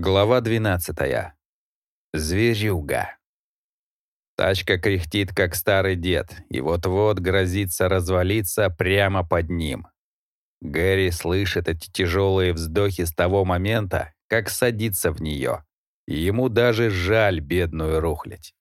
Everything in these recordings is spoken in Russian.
Глава 12. Зверюга. Тачка кряхтит, как старый дед, и вот-вот грозится развалиться прямо под ним. Гэри слышит эти тяжелые вздохи с того момента, как садится в нее. И ему даже жаль бедную рухлядь.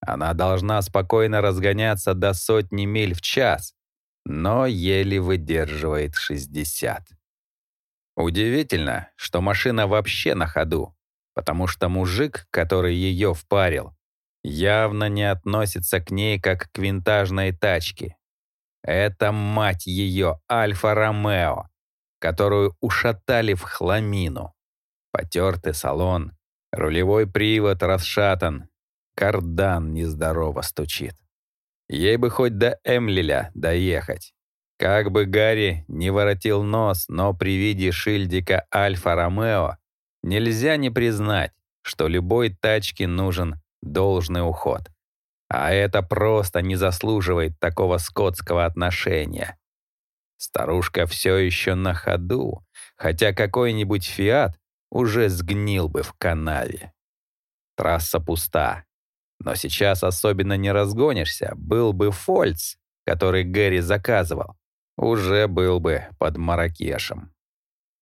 Она должна спокойно разгоняться до сотни миль в час, но еле выдерживает 60. Удивительно, что машина вообще на ходу, потому что мужик, который ее впарил, явно не относится к ней как к винтажной тачке. Это, мать ее, Альфа-Ромео, которую ушатали в хламину. Потертый салон, рулевой привод расшатан, кардан нездорово стучит. Ей бы хоть до Эмлиля доехать. Как бы Гарри не воротил нос, но при виде шильдика Альфа-Ромео нельзя не признать, что любой тачке нужен должный уход. А это просто не заслуживает такого скотского отношения. Старушка все еще на ходу, хотя какой-нибудь «Фиат» уже сгнил бы в канаве. Трасса пуста. Но сейчас особенно не разгонишься. Был бы «Фольц», который Гэри заказывал уже был бы под Маракешем.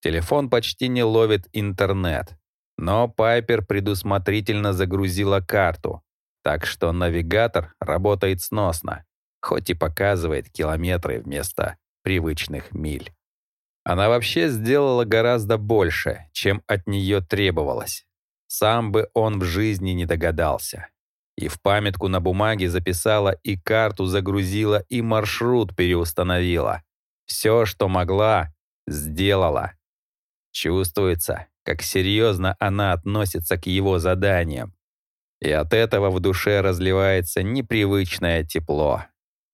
Телефон почти не ловит интернет, но Пайпер предусмотрительно загрузила карту, так что навигатор работает сносно, хоть и показывает километры вместо привычных миль. Она вообще сделала гораздо больше, чем от нее требовалось. Сам бы он в жизни не догадался. И в памятку на бумаге записала, и карту загрузила, и маршрут переустановила. Все, что могла, сделала. Чувствуется, как серьезно она относится к его заданиям. И от этого в душе разливается непривычное тепло.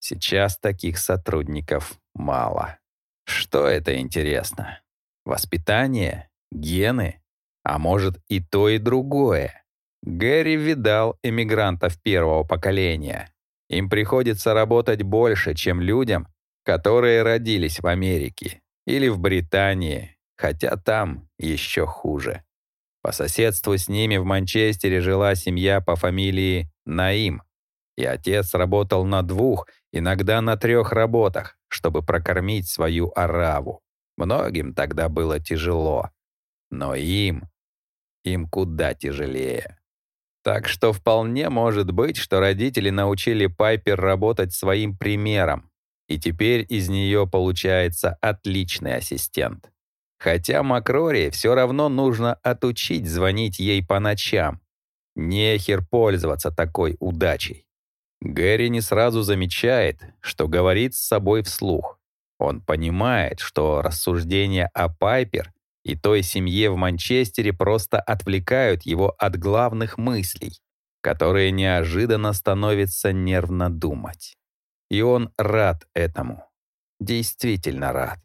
Сейчас таких сотрудников мало. Что это интересно? Воспитание? Гены? А может и то, и другое? Гэри видал эмигрантов первого поколения. Им приходится работать больше, чем людям, которые родились в Америке или в Британии, хотя там еще хуже. По соседству с ними в Манчестере жила семья по фамилии Наим, и отец работал на двух, иногда на трех работах, чтобы прокормить свою ораву. Многим тогда было тяжело, но им, им куда тяжелее. Так что вполне может быть, что родители научили Пайпер работать своим примером, и теперь из нее получается отличный ассистент. Хотя Макрори все равно нужно отучить звонить ей по ночам. Нехер пользоваться такой удачей. Гэри не сразу замечает, что говорит с собой вслух. Он понимает, что рассуждения о Пайпер и той семье в Манчестере просто отвлекают его от главных мыслей, которые неожиданно становится нервно думать. И он рад этому. Действительно рад.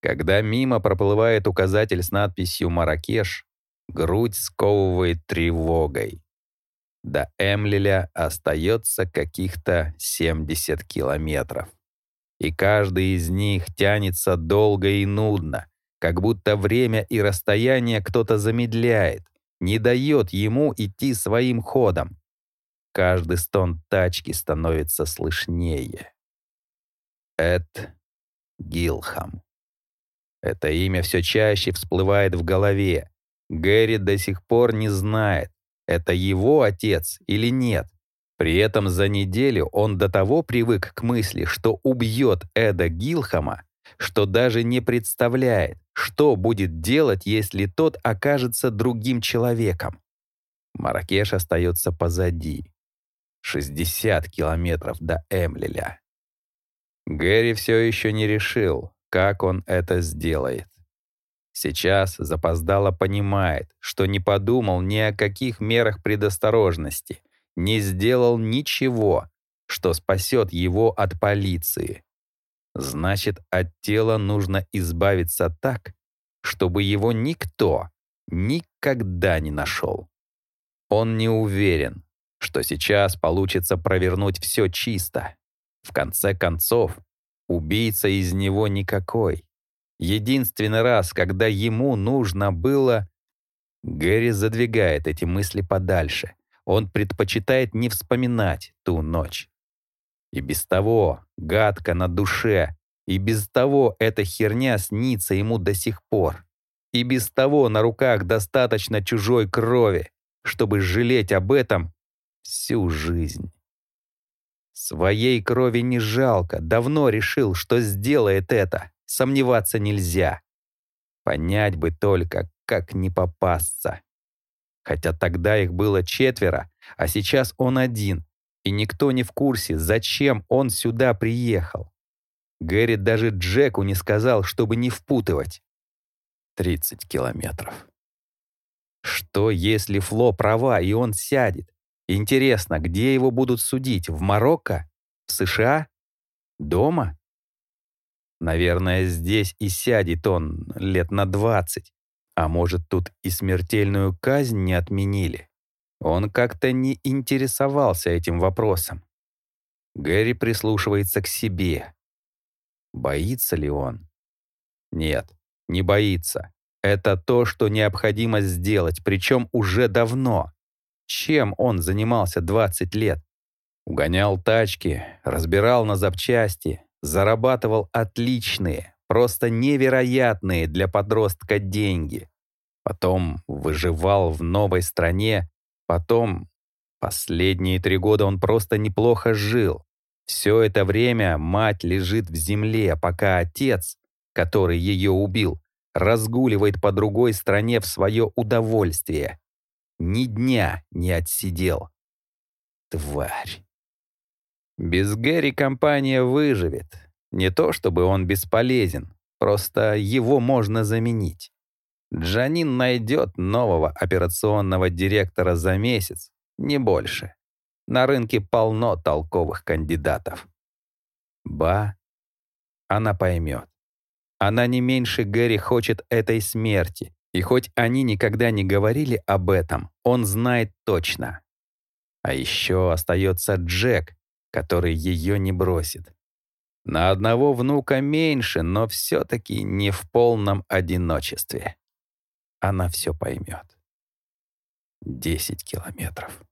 Когда мимо проплывает указатель с надписью «Маракеш», грудь сковывает тревогой. До Эмлиля остается каких-то 70 километров. И каждый из них тянется долго и нудно, как будто время и расстояние кто-то замедляет, не дает ему идти своим ходом. Каждый стон тачки становится слышнее. Эд Гилхам. Это имя все чаще всплывает в голове. Гэри до сих пор не знает, это его отец или нет. При этом за неделю он до того привык к мысли, что убьет Эда Гилхама, что даже не представляет, что будет делать, если тот окажется другим человеком. Маракеш остается позади. 60 километров до Эмлиля. Гэри все еще не решил, как он это сделает. Сейчас запоздало понимает, что не подумал ни о каких мерах предосторожности, не сделал ничего, что спасет его от полиции. Значит, от тела нужно избавиться так, чтобы его никто никогда не нашел. Он не уверен, что сейчас получится провернуть все чисто. В конце концов, убийца из него никакой. Единственный раз, когда ему нужно было... Гэри задвигает эти мысли подальше. Он предпочитает не вспоминать ту ночь. И без того гадко на душе, и без того эта херня снится ему до сих пор. И без того на руках достаточно чужой крови, чтобы жалеть об этом всю жизнь. Своей крови не жалко, давно решил, что сделает это, сомневаться нельзя. Понять бы только, как не попасться. Хотя тогда их было четверо, а сейчас он один, и никто не в курсе, зачем он сюда приехал. Гэри даже Джеку не сказал, чтобы не впутывать. 30 километров. Что, если Фло права, и он сядет? Интересно, где его будут судить? В Марокко? В США? Дома? Наверное, здесь и сядет он лет на 20. А может, тут и смертельную казнь не отменили? Он как-то не интересовался этим вопросом. Гэри прислушивается к себе. Боится ли он? Нет, не боится. Это то, что необходимо сделать, причем уже давно. Чем он занимался 20 лет? Угонял тачки, разбирал на запчасти, зарабатывал отличные, просто невероятные для подростка деньги. Потом выживал в новой стране, потом последние три года он просто неплохо жил. Все это время мать лежит в земле, пока отец, который ее убил, разгуливает по другой стране в свое удовольствие. Ни дня не отсидел. Тварь. Без Гэри компания выживет. Не то чтобы он бесполезен, просто его можно заменить. Джанин найдет нового операционного директора за месяц, не больше. На рынке полно толковых кандидатов. Ба, она поймет. Она не меньше Гэри хочет этой смерти, и хоть они никогда не говорили об этом, он знает точно. А еще остается Джек, который ее не бросит. На одного внука меньше, но все-таки не в полном одиночестве. Она все поймет. Десять километров.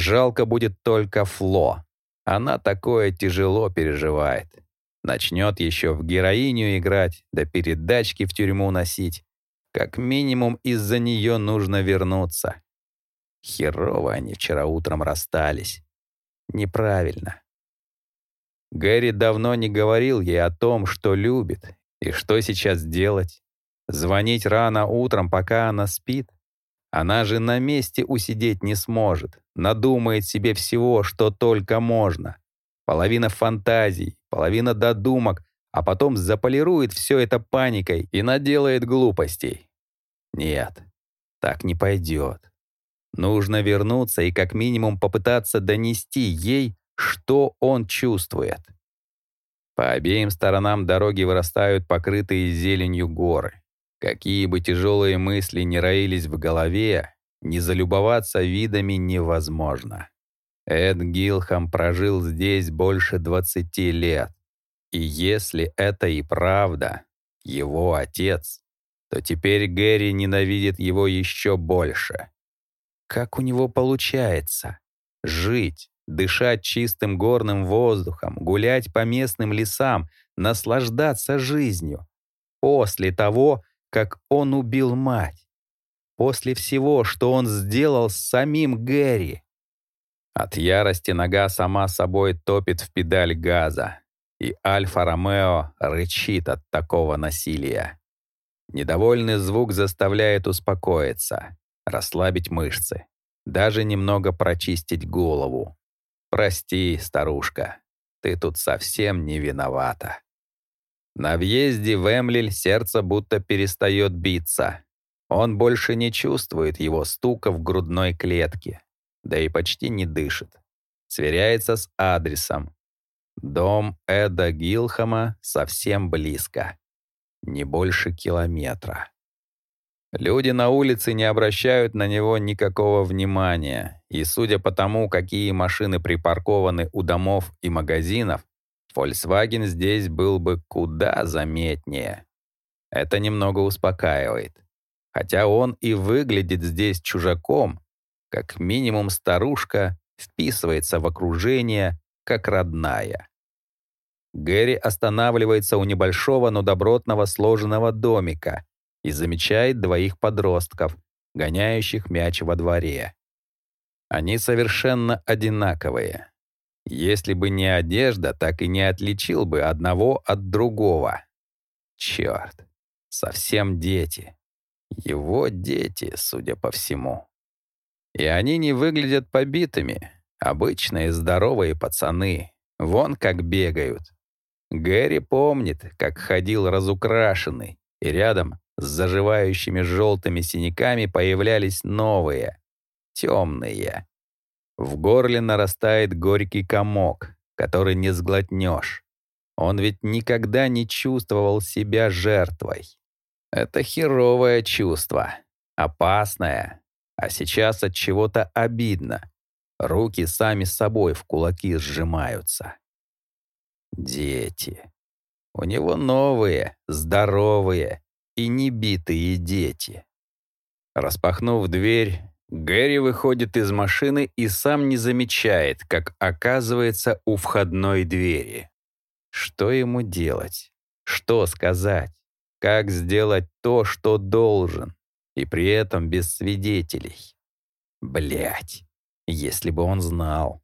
Жалко будет только Фло. Она такое тяжело переживает. Начнет еще в героиню играть, да передачки в тюрьму носить. Как минимум из-за нее нужно вернуться. Херово они вчера утром расстались. Неправильно. Гэри давно не говорил ей о том, что любит, и что сейчас делать. Звонить рано утром, пока она спит? Она же на месте усидеть не сможет, надумает себе всего, что только можно. Половина фантазий, половина додумок, а потом заполирует все это паникой и наделает глупостей. Нет, так не пойдет. Нужно вернуться и как минимум попытаться донести ей, что он чувствует. По обеим сторонам дороги вырастают покрытые зеленью горы. Какие бы тяжелые мысли ни роились в голове, не залюбоваться видами невозможно. Эд Гилхам прожил здесь больше 20 лет. И если это и правда, его отец, то теперь Гэри ненавидит его еще больше. Как у него получается? Жить, дышать чистым горным воздухом, гулять по местным лесам, наслаждаться жизнью. После того, как он убил мать. После всего, что он сделал с самим Гэри. От ярости нога сама собой топит в педаль газа, и Альфа-Ромео рычит от такого насилия. Недовольный звук заставляет успокоиться, расслабить мышцы, даже немного прочистить голову. «Прости, старушка, ты тут совсем не виновата». На въезде в Эмлиль сердце будто перестает биться. Он больше не чувствует его стука в грудной клетке, да и почти не дышит. Сверяется с адресом. Дом Эда Гилхама совсем близко. Не больше километра. Люди на улице не обращают на него никакого внимания, и судя по тому, какие машины припаркованы у домов и магазинов, Volkswagen здесь был бы куда заметнее. Это немного успокаивает. Хотя он и выглядит здесь чужаком, как минимум старушка вписывается в окружение, как родная. Гэри останавливается у небольшого, но добротного сложенного домика и замечает двоих подростков, гоняющих мяч во дворе. Они совершенно одинаковые. Если бы не одежда, так и не отличил бы одного от другого. Черт, совсем дети. Его дети, судя по всему. И они не выглядят побитыми. Обычные здоровые пацаны. Вон как бегают. Гэри помнит, как ходил разукрашенный, и рядом с заживающими желтыми синяками появлялись новые, темные. В горле нарастает горький комок, который не сглотнешь. Он ведь никогда не чувствовал себя жертвой. Это херовое чувство, опасное, а сейчас от чего-то обидно. Руки сами собой в кулаки сжимаются. Дети. У него новые, здоровые и небитые дети. Распахнув дверь, Гэри выходит из машины и сам не замечает, как оказывается у входной двери. Что ему делать? Что сказать? Как сделать то, что должен? И при этом без свидетелей. Блять, если бы он знал.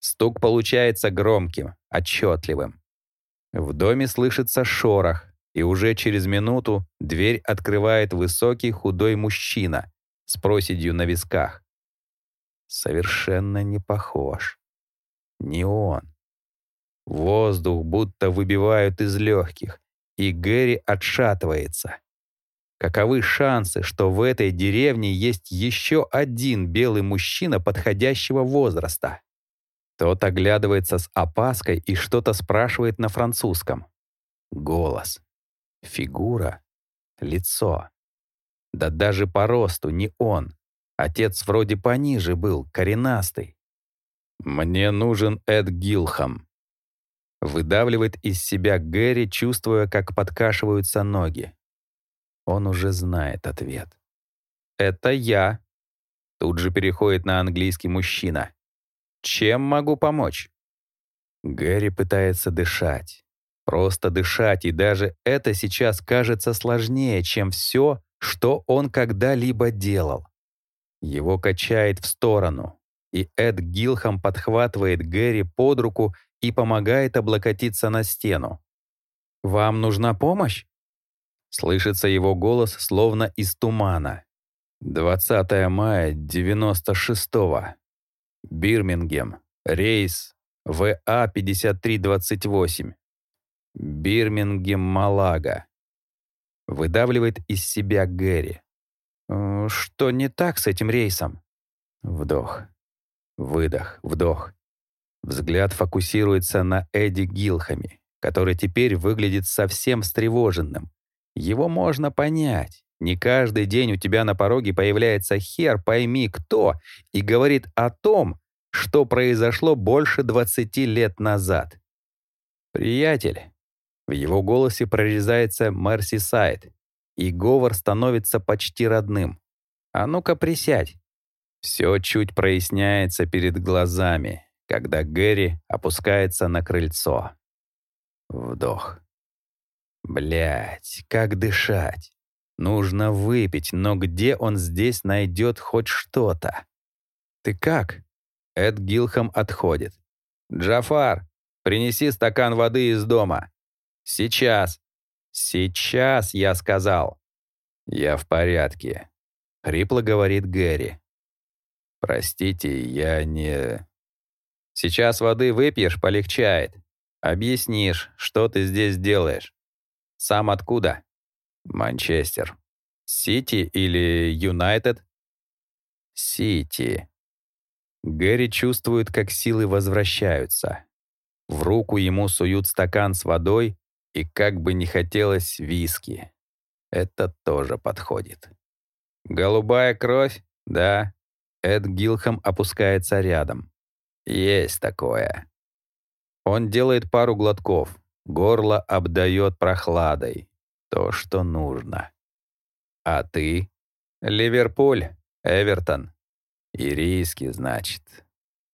Стук получается громким, отчетливым. В доме слышится шорох, и уже через минуту дверь открывает высокий худой мужчина с проседью на висках. Совершенно не похож. Не он. Воздух будто выбивают из легких, и Гэри отшатывается. Каковы шансы, что в этой деревне есть еще один белый мужчина подходящего возраста? Тот оглядывается с опаской и что-то спрашивает на французском. Голос. Фигура. Лицо. Да даже по росту не он. Отец вроде пониже был, коренастый. «Мне нужен Эд Гилхам», Выдавливает из себя Гэри, чувствуя, как подкашиваются ноги. Он уже знает ответ. «Это я». Тут же переходит на английский мужчина. «Чем могу помочь?» Гэри пытается дышать. Просто дышать, и даже это сейчас кажется сложнее, чем все, что он когда-либо делал. Его качает в сторону, и Эд Гилхам подхватывает Гэри под руку и помогает облокотиться на стену. «Вам нужна помощь?» Слышится его голос, словно из тумана. 20 мая 96-го. Бирмингем. Рейс ВА-5328. Бирмингем-Малага. Выдавливает из себя Гэри. «Э, «Что не так с этим рейсом?» Вдох. Выдох. Вдох. Взгляд фокусируется на Эдди Гилхами, который теперь выглядит совсем встревоженным. Его можно понять. Не каждый день у тебя на пороге появляется хер пойми кто и говорит о том, что произошло больше 20 лет назад. «Приятель». В его голосе прорезается Мерси Сайд, и говор становится почти родным. «А ну-ка присядь». Все чуть проясняется перед глазами, когда Гэри опускается на крыльцо. Вдох. Блять, как дышать? Нужно выпить, но где он здесь найдет хоть что-то? Ты как? Эд Гилхам отходит. Джафар, принеси стакан воды из дома. Сейчас. Сейчас, я сказал. Я в порядке. Хрипло говорит Гэри. Простите, я не... Сейчас воды выпьешь, полегчает. Объяснишь, что ты здесь делаешь. Сам откуда? Манчестер. Сити или Юнайтед? Сити. Гэри чувствует, как силы возвращаются. В руку ему суют стакан с водой и как бы не хотелось виски. Это тоже подходит. «Голубая кровь?» «Да». Эд Гилхам опускается рядом. Есть такое. Он делает пару глотков. Горло обдает прохладой. То, что нужно. А ты? Ливерпуль, Эвертон. Ирийский, значит.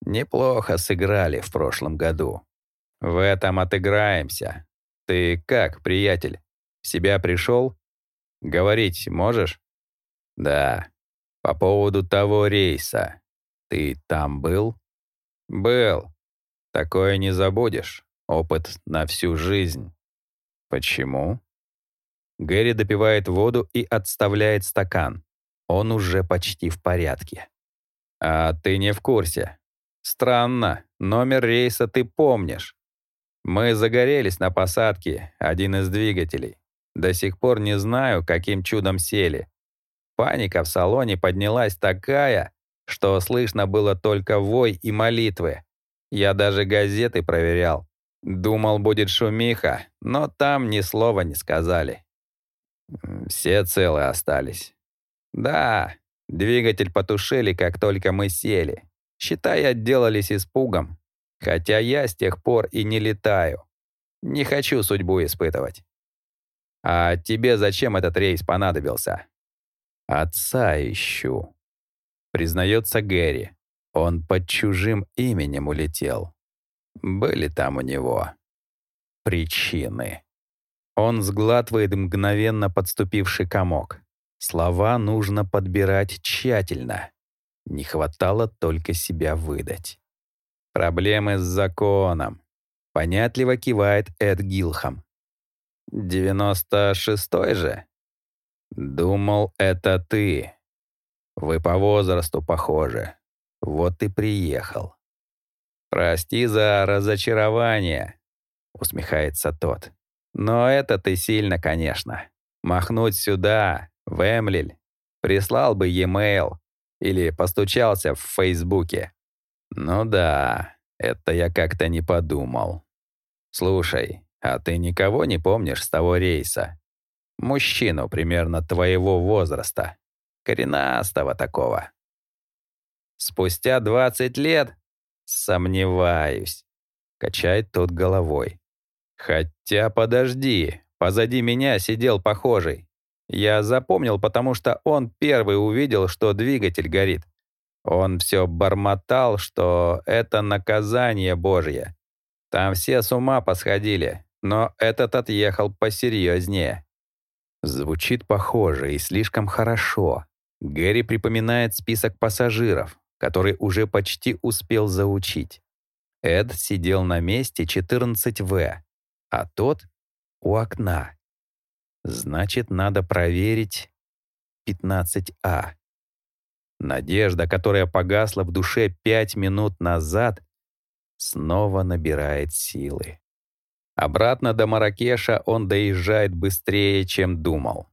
Неплохо сыграли в прошлом году. В этом отыграемся. Ты как, приятель? В себя пришел? Говорить можешь? Да. По поводу того рейса. Ты там был? Был. Такое не забудешь. Опыт на всю жизнь. Почему? Гэри допивает воду и отставляет стакан. Он уже почти в порядке. А ты не в курсе. Странно, номер рейса ты помнишь. Мы загорелись на посадке, один из двигателей. До сих пор не знаю, каким чудом сели. Паника в салоне поднялась такая, что слышно было только вой и молитвы. Я даже газеты проверял. Думал, будет шумиха, но там ни слова не сказали. Все целы остались. Да, двигатель потушили, как только мы сели. Считай, отделались испугом. Хотя я с тех пор и не летаю. Не хочу судьбу испытывать. А тебе зачем этот рейс понадобился? Отца ищу. Признается Гэри. Он под чужим именем улетел. Были там у него причины. Он сглатывает мгновенно подступивший комок. Слова нужно подбирать тщательно. Не хватало только себя выдать. Проблемы с законом. Понятливо кивает Эд Гилхам. «Девяносто шестой же?» «Думал, это ты. Вы по возрасту похожи. Вот и приехал». «Прости за разочарование», — усмехается тот. Но это ты сильно, конечно. Махнуть сюда, в Эмлиль, прислал бы e-mail или постучался в Фейсбуке. Ну да, это я как-то не подумал. Слушай, а ты никого не помнишь с того рейса? Мужчину примерно твоего возраста. Коренастого такого. Спустя 20 лет? Сомневаюсь. Качает тот головой. Хотя подожди, позади меня сидел похожий. Я запомнил, потому что он первый увидел, что двигатель горит. Он все бормотал, что это наказание Божье. Там все с ума посходили, но этот отъехал посерьезнее. Звучит похоже и слишком хорошо. Гэри припоминает список пассажиров, который уже почти успел заучить. Эд сидел на месте 14В, а тот у окна. Значит, надо проверить 15А. Надежда, которая погасла в душе пять минут назад, снова набирает силы. Обратно до Маракеша он доезжает быстрее, чем думал.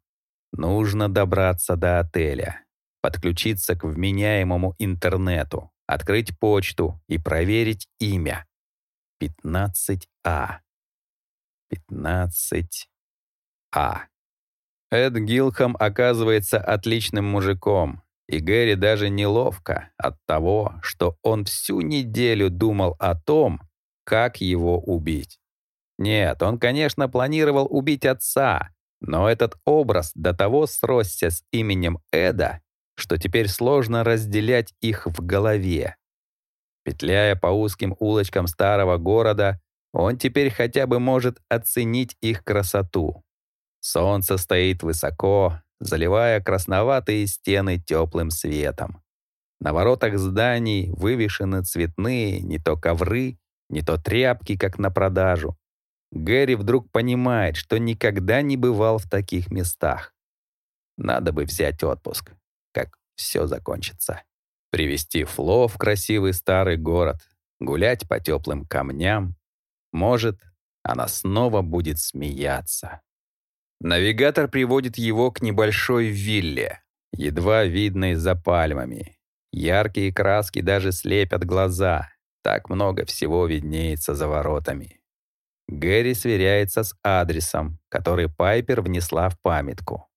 Нужно добраться до отеля, подключиться к вменяемому интернету, открыть почту и проверить имя. 15А. 15А. Эд Гилхам оказывается отличным мужиком, и Гэри даже неловко от того, что он всю неделю думал о том, как его убить. Нет, он, конечно, планировал убить отца, но этот образ до того сросся с именем Эда, что теперь сложно разделять их в голове. Петляя по узким улочкам старого города, он теперь хотя бы может оценить их красоту. Солнце стоит высоко, заливая красноватые стены теплым светом. На воротах зданий вывешены цветные не то ковры, не то тряпки, как на продажу. Гэри вдруг понимает, что никогда не бывал в таких местах. Надо бы взять отпуск, как все закончится. Привезти Фло в красивый старый город, гулять по теплым камням, может, она снова будет смеяться. Навигатор приводит его к небольшой вилле, едва видной за пальмами. Яркие краски даже слепят глаза. Так много всего виднеется за воротами. Гэри сверяется с адресом, который Пайпер внесла в памятку.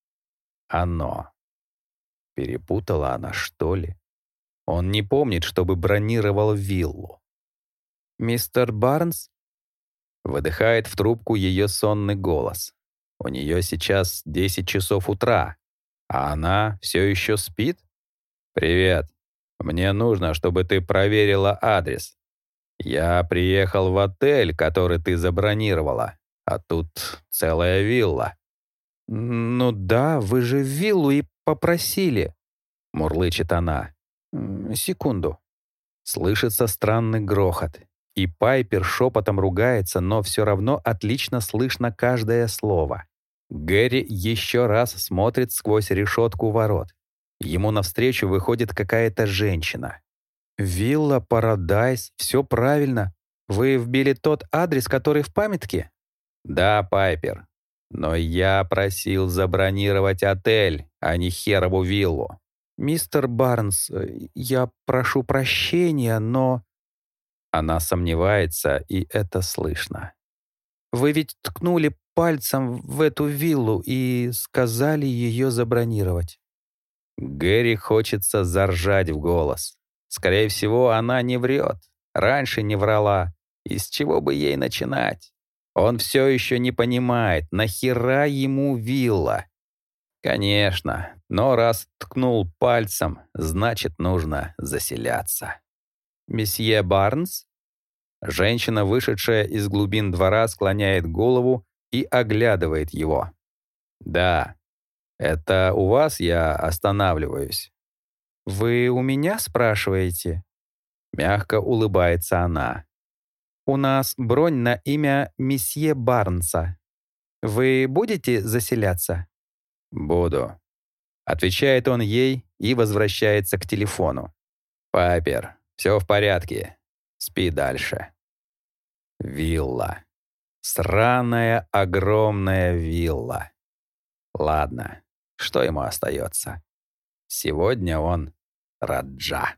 Оно. Перепутала она, что ли? Он не помнит, чтобы бронировал виллу. «Мистер Барнс?» Выдыхает в трубку ее сонный голос. У нее сейчас 10 часов утра. А она все еще спит? Привет. Мне нужно, чтобы ты проверила адрес. Я приехал в отель, который ты забронировала, а тут целая вилла. «Ну да, вы же виллу и попросили», — мурлычет она. «Секунду». Слышится странный грохот, и Пайпер шепотом ругается, но все равно отлично слышно каждое слово. Гэри еще раз смотрит сквозь решетку ворот. Ему навстречу выходит какая-то женщина. «Вилла Парадайз, все правильно. Вы вбили тот адрес, который в памятке?» «Да, Пайпер. Но я просил забронировать отель, а не херову виллу». «Мистер Барнс, я прошу прощения, но...» Она сомневается, и это слышно. «Вы ведь ткнули пальцем в эту виллу и сказали ее забронировать». Гэри хочется заржать в голос. Скорее всего, она не врет. Раньше не врала. Из чего бы ей начинать? Он все еще не понимает, нахера ему вилла. Конечно, но раз ткнул пальцем, значит, нужно заселяться. «Месье Барнс?» Женщина, вышедшая из глубин двора, склоняет голову и оглядывает его. «Да, это у вас я останавливаюсь». «Вы у меня спрашиваете?» Мягко улыбается она. «У нас бронь на имя месье Барнса. Вы будете заселяться?» «Буду», — отвечает он ей и возвращается к телефону. «Папер, все в порядке. Спи дальше». Вилла. Сраная огромная вилла. Ладно, что ему остается? Сегодня он Раджа.